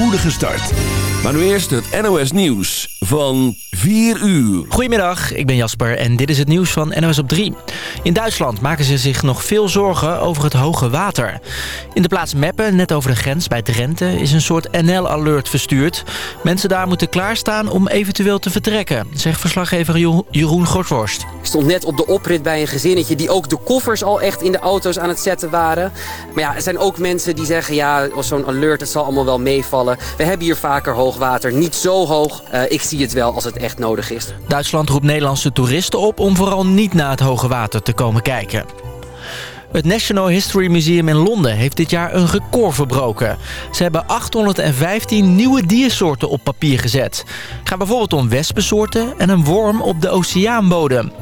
spoedige start. Maar nu eerst het NOS Nieuws van 4 uur. Goedemiddag, ik ben Jasper en dit is het nieuws van NOS op 3. In Duitsland maken ze zich nog veel zorgen over het hoge water. In de plaats Meppen, net over de grens bij Drenthe, is een soort NL-alert verstuurd. Mensen daar moeten klaarstaan om eventueel te vertrekken, zegt verslaggever Jeroen Gortworst. Ik stond net op de oprit bij een gezinnetje die ook de koffers al echt in de auto's aan het zetten waren. Maar ja, er zijn ook mensen die zeggen, ja, zo'n alert, het zal allemaal wel meevallen. We hebben hier vaker hoogwater, niet zo hoog. Uh, ik zie het wel als het echt nodig is. Duitsland roept Nederlandse toeristen op om vooral niet naar het hoge water te komen kijken. Het National History Museum in Londen heeft dit jaar een record verbroken. Ze hebben 815 nieuwe diersoorten op papier gezet. Het gaat bijvoorbeeld om wespensoorten en een worm op de oceaanbodem.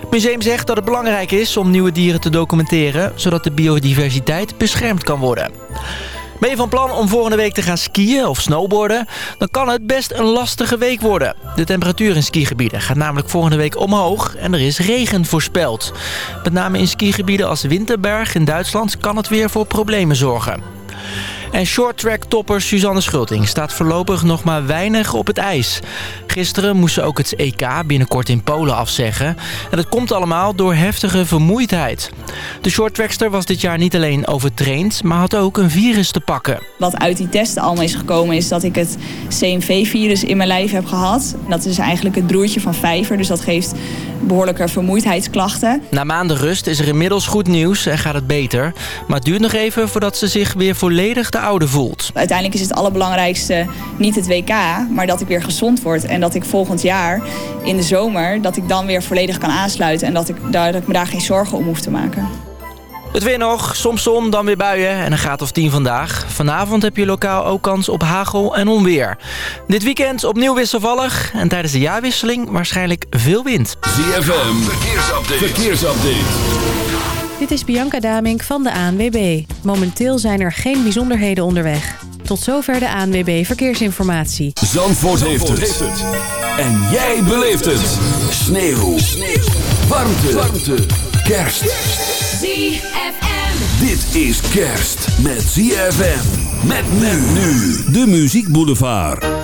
Het museum zegt dat het belangrijk is om nieuwe dieren te documenteren... zodat de biodiversiteit beschermd kan worden. Ben je van plan om volgende week te gaan skiën of snowboarden? Dan kan het best een lastige week worden. De temperatuur in skigebieden gaat namelijk volgende week omhoog en er is regen voorspeld. Met name in skigebieden als Winterberg in Duitsland kan het weer voor problemen zorgen. En shorttrack topper Suzanne Schulting staat voorlopig nog maar weinig op het ijs. Gisteren moest ze ook het EK binnenkort in Polen afzeggen. En dat komt allemaal door heftige vermoeidheid. De shorttrackster was dit jaar niet alleen overtraind, maar had ook een virus te pakken. Wat uit die testen allemaal is gekomen is dat ik het CMV-virus in mijn lijf heb gehad. Dat is eigenlijk het broertje van vijver, dus dat geeft behoorlijke vermoeidheidsklachten. Na maanden rust is er inmiddels goed nieuws en gaat het beter. Maar het duurt nog even voordat ze zich weer volledig de oude voelt. Uiteindelijk is het allerbelangrijkste niet het WK, maar dat ik weer gezond word. En dat ik volgend jaar in de zomer, dat ik dan weer volledig kan aansluiten. En dat ik, dat ik me daar geen zorgen om hoef te maken. Het weer nog, soms zon, dan weer buien en een graad of 10 vandaag. Vanavond heb je lokaal ook kans op hagel en onweer. Dit weekend opnieuw wisselvallig en tijdens de jaarwisseling waarschijnlijk veel wind. ZFM, verkeersupdate. verkeersupdate. Dit is Bianca Damink van de ANWB. Momenteel zijn er geen bijzonderheden onderweg. Tot zover de ANWB Verkeersinformatie. Zandvoort, Zandvoort heeft, het. En jij beleeft het. Sneeuw. Sneeuw. Warmte. Warmte. Kerst. ZFM. Dit is kerst met ZFM. Met men nu. De Muziek Boulevard.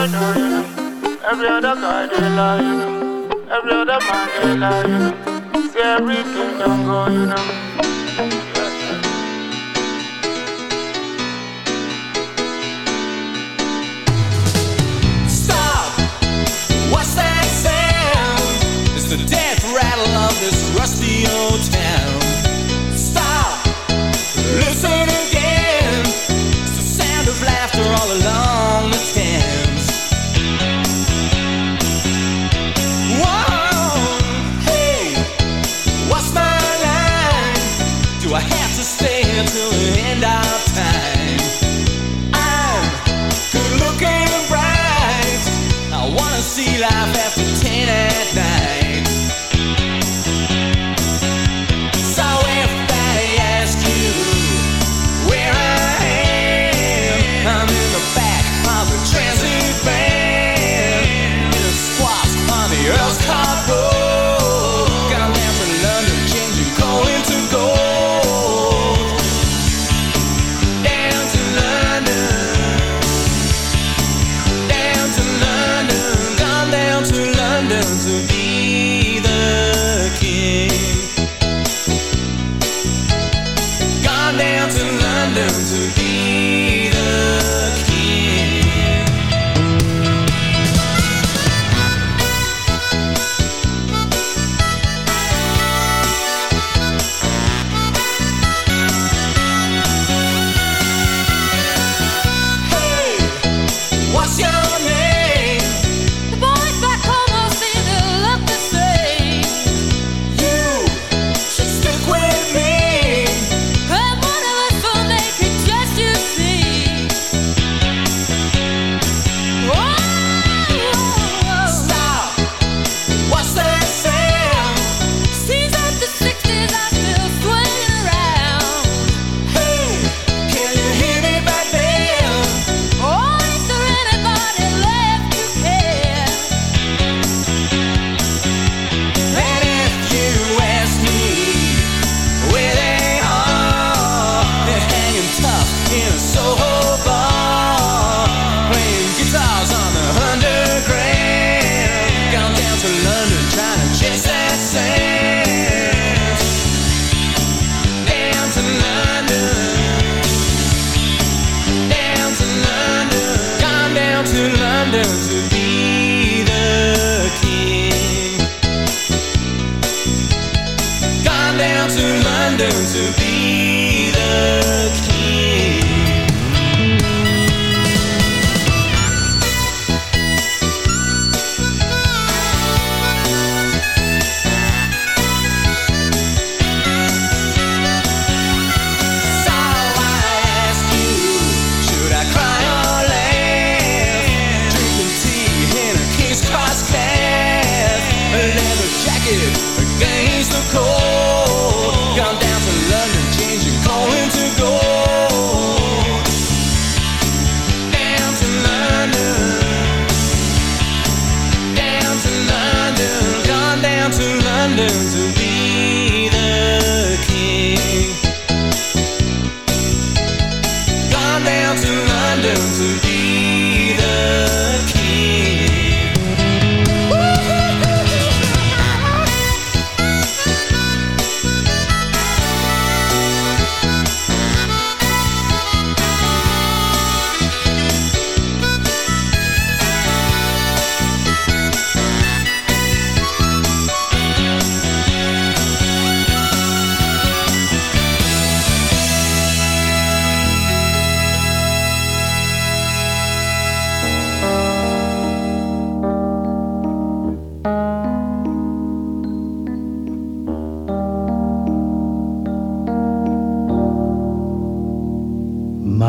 I know you know. Every other guy they lie, you know. Every other man they lie, you know. See everything don't go, you know. Stop! What's that sound? It's the death rattle of this rusty old town. The end of time? I'm good looking and bright. I wanna see life after ten at night.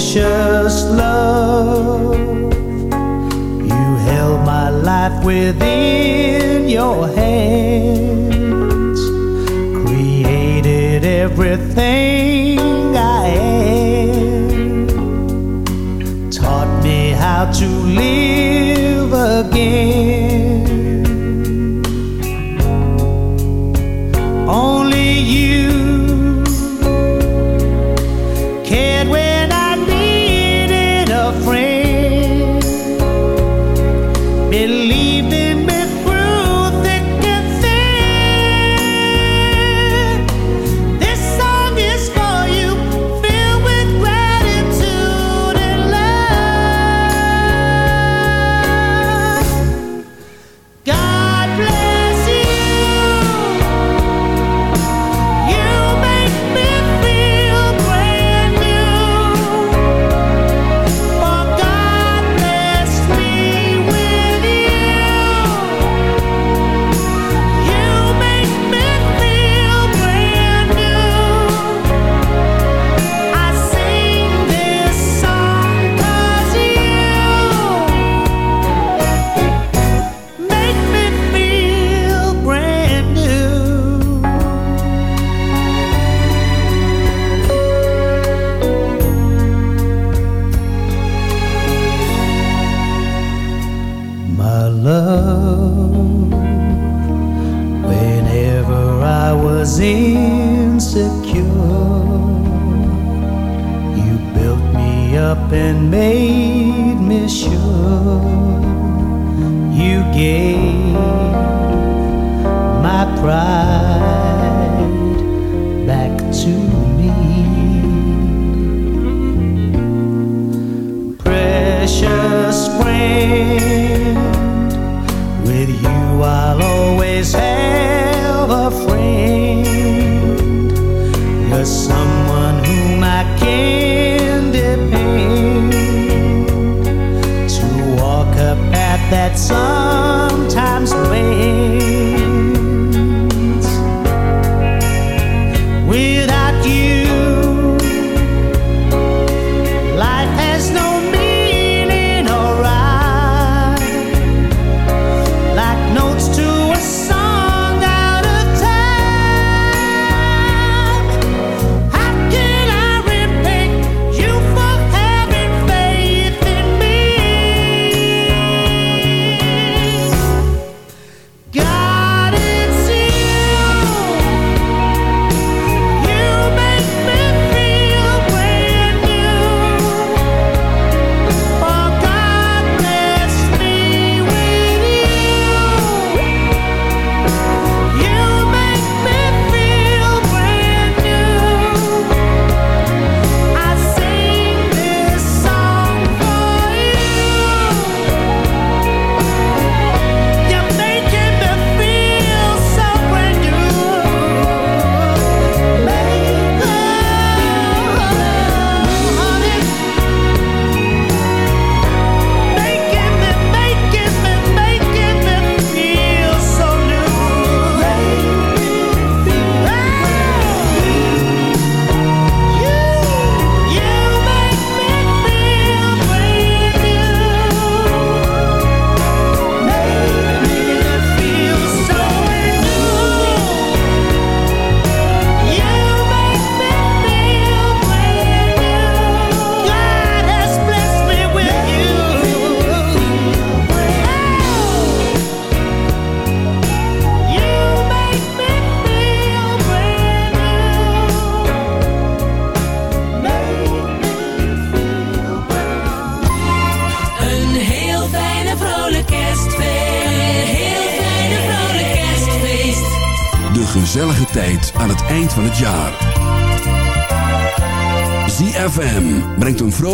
precious love. You held my life within your hands, created everything I am, taught me how to live again.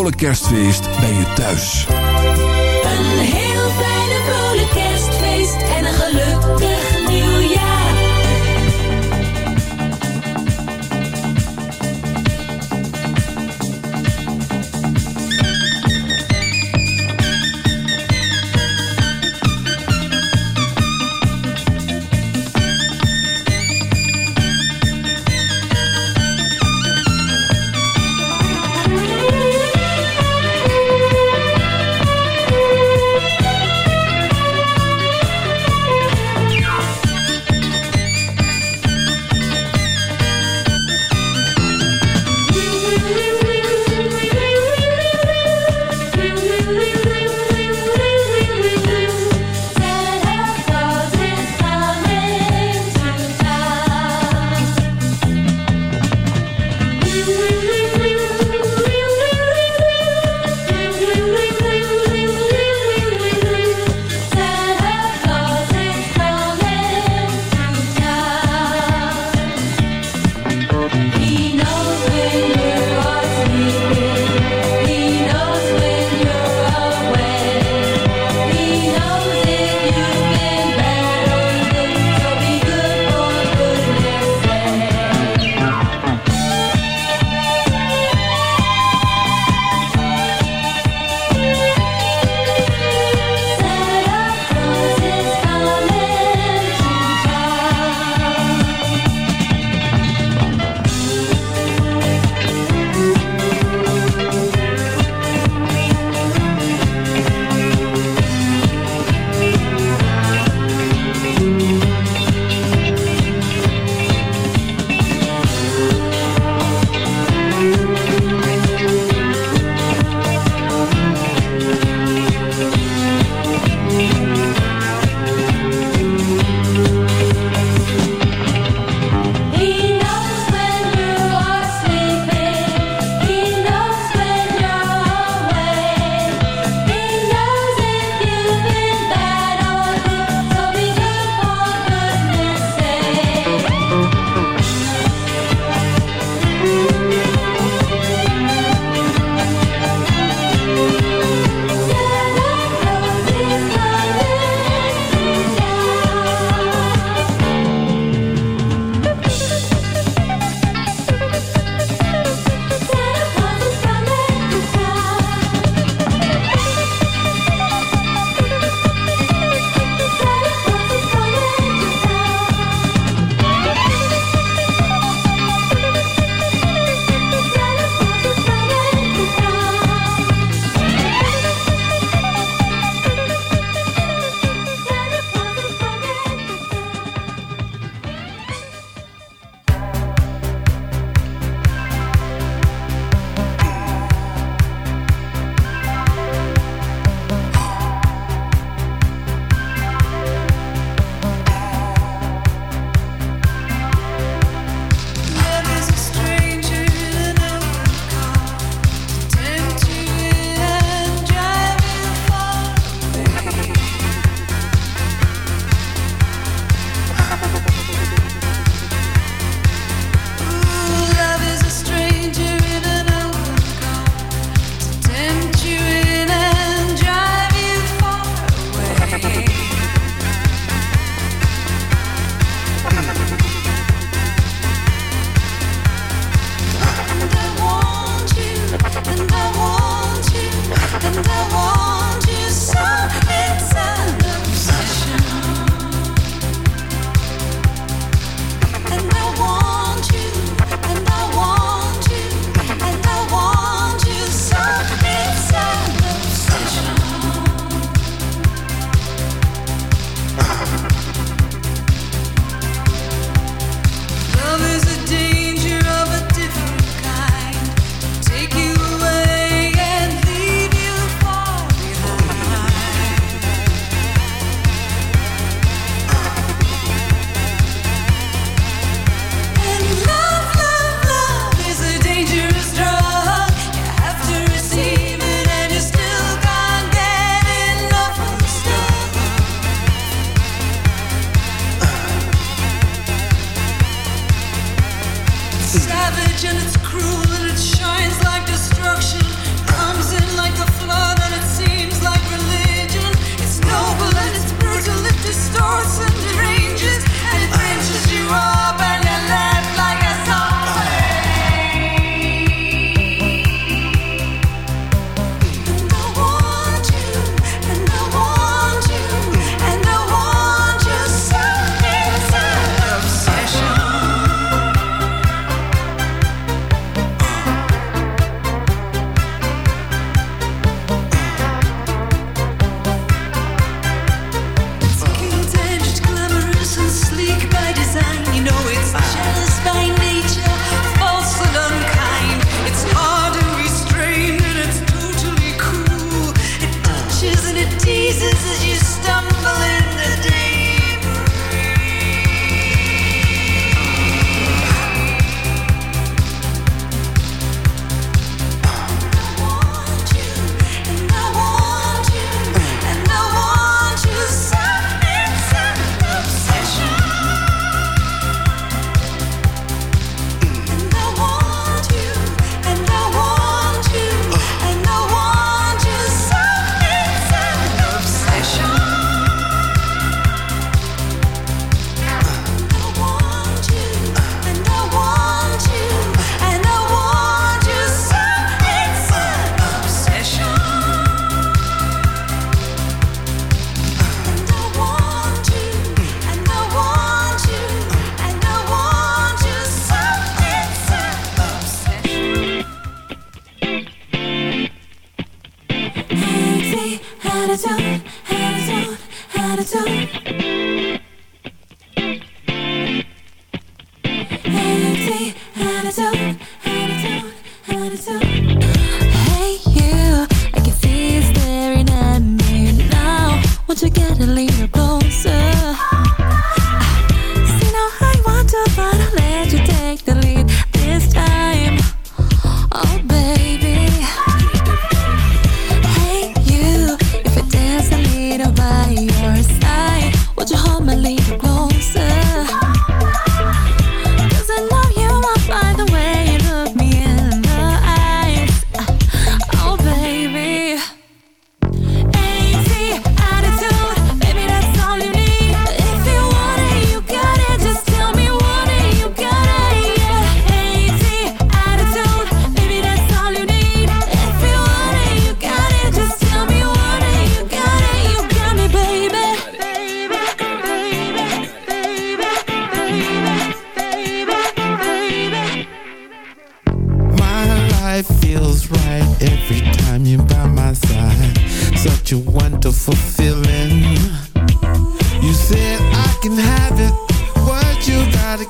Brengt een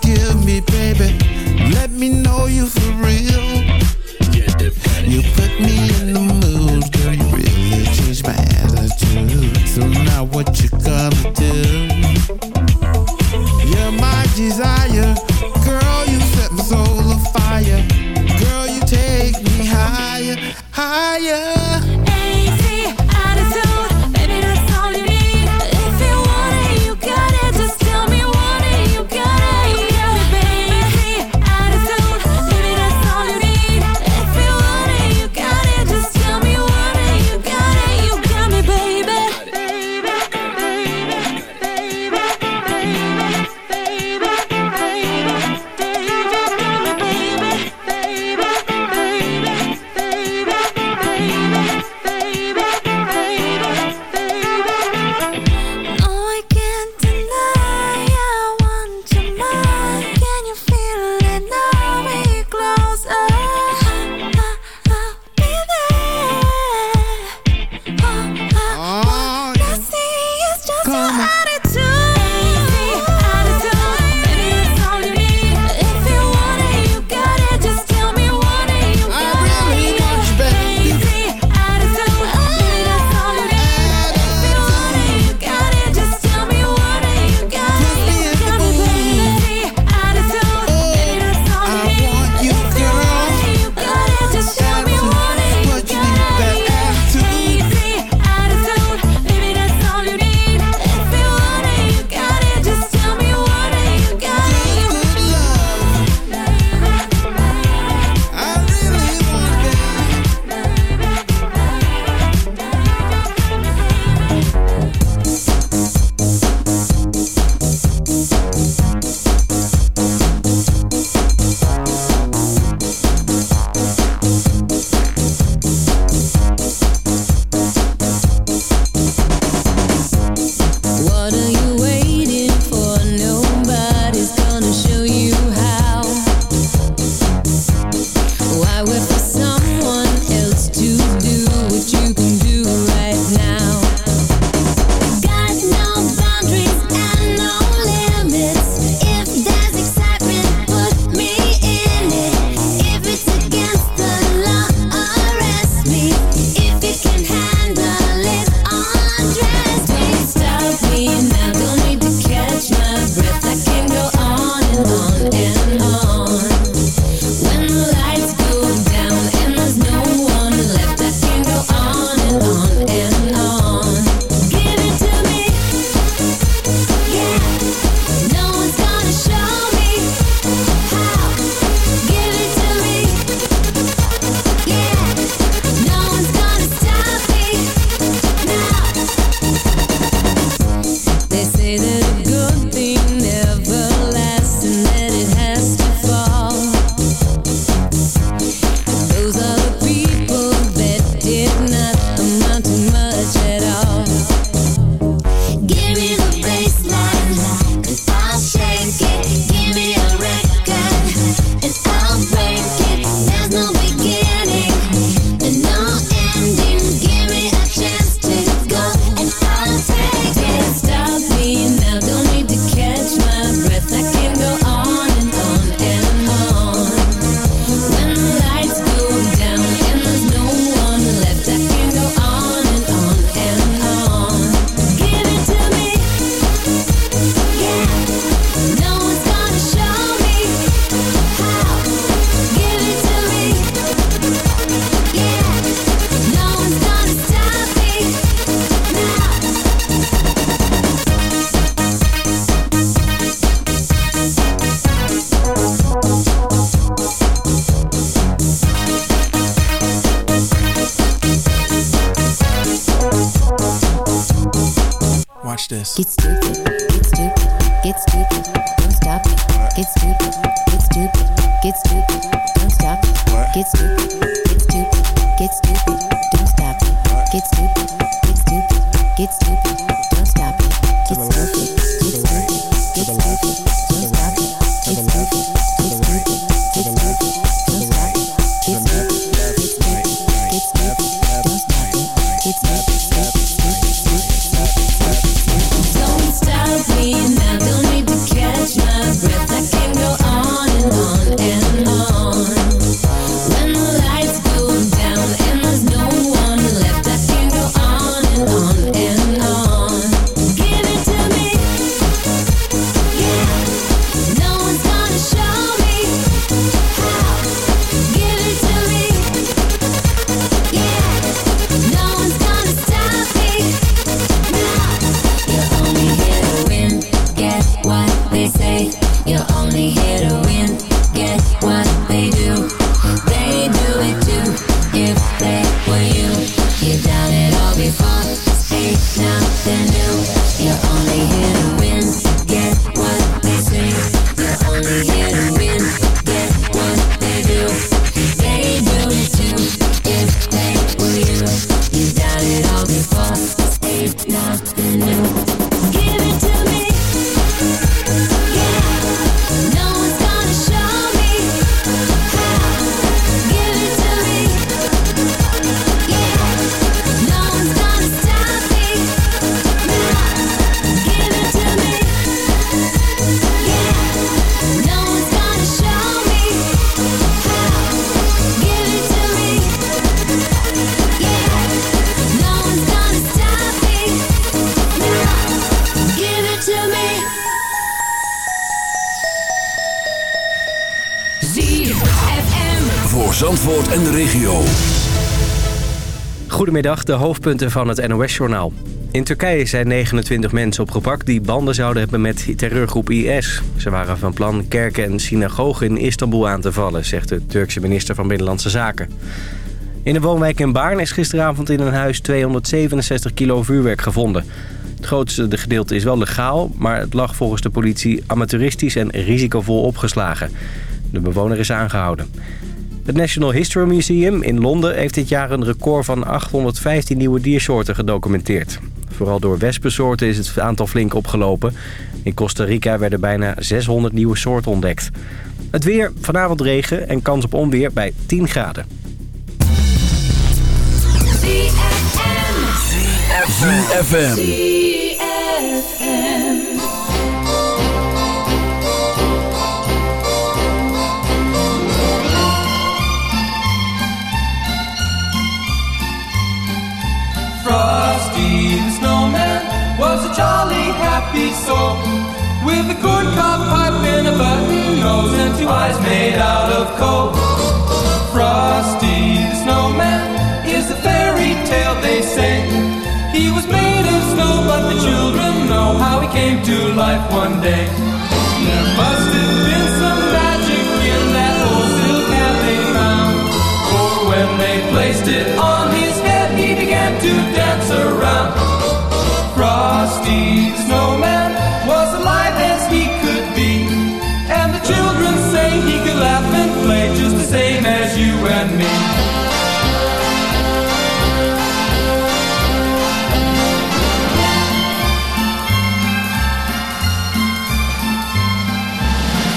give me, baby? Let me know you for real. Goedemiddag, de hoofdpunten van het NOS-journaal. In Turkije zijn 29 mensen opgepakt die banden zouden hebben met terreurgroep IS. Ze waren van plan kerken en synagogen in Istanbul aan te vallen, zegt de Turkse minister van Binnenlandse Zaken. In een woonwijk in Baarn is gisteravond in een huis 267 kilo vuurwerk gevonden. Het grootste gedeelte is wel legaal, maar het lag volgens de politie amateuristisch en risicovol opgeslagen. De bewoner is aangehouden. Het National History Museum in Londen heeft dit jaar een record van 815 nieuwe diersoorten gedocumenteerd. Vooral door wespensoorten is het aantal flink opgelopen. In Costa Rica werden bijna 600 nieuwe soorten ontdekt. Het weer, vanavond regen en kans op onweer bij 10 graden. ZFM. Happy soul with a corn cob pipe and a button nose and two eyes made out of coal. Frosty the snowman is a fairy tale they say. He was made of snow, but the children know how he came to life one day. There must have been some magic in that old silk hat they found. For when they placed it on his head, he began to dance around. Frosty snowman was alive as he could be. And the children say he could laugh and play just the same as you and me.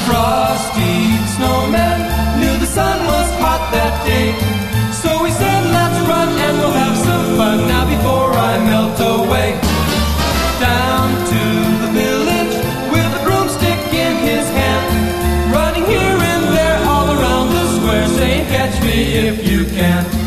Frosty snowman knew the sun was hot that day. So he said, let's run and we'll have some fun now before I melt away. If you can.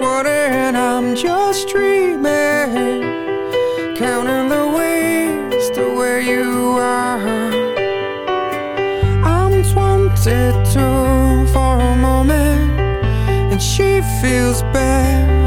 20 I'm just dreaming. Counting the ways to where you are. I'm 22 for a moment And she feels bad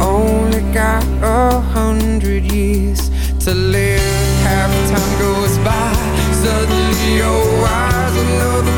only got a hundred years to live, half time goes by. Suddenly you're wise, another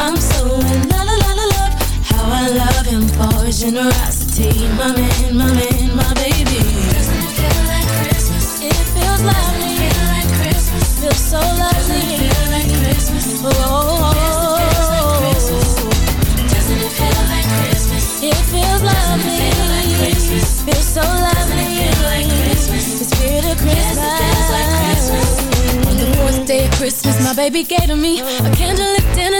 I'm so in love, love, love, love. How I love him for his generosity. My man, my man, my baby. Doesn't it feel like Christmas? It feels lovely. It feel like Christmas? Feels so lovely. Doesn't it feel like Christmas? Oh, oh, oh. It feels lovely. It feel like Christmas? Feels so lovely. It feel like Christmas? Christmas. On the fourth day of Christmas, my baby gave to me a candlelit dinner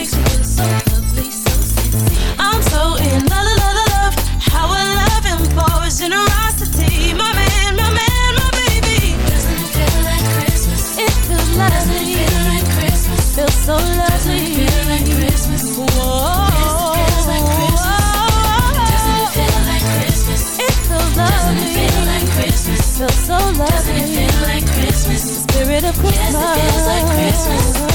Christmas.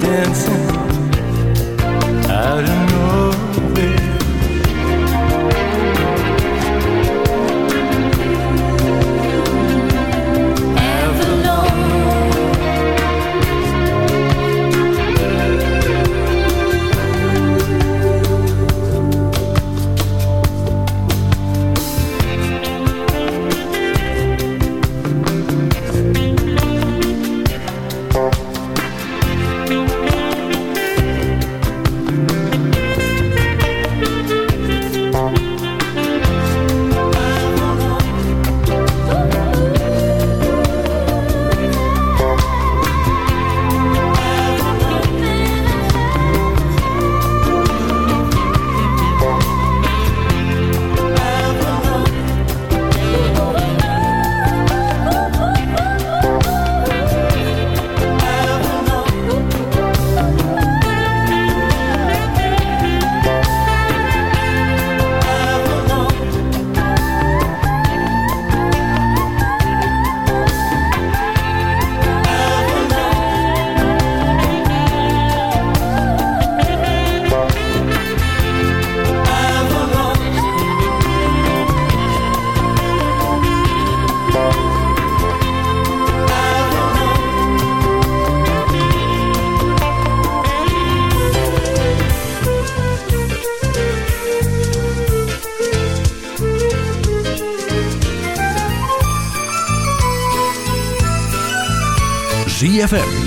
dancing.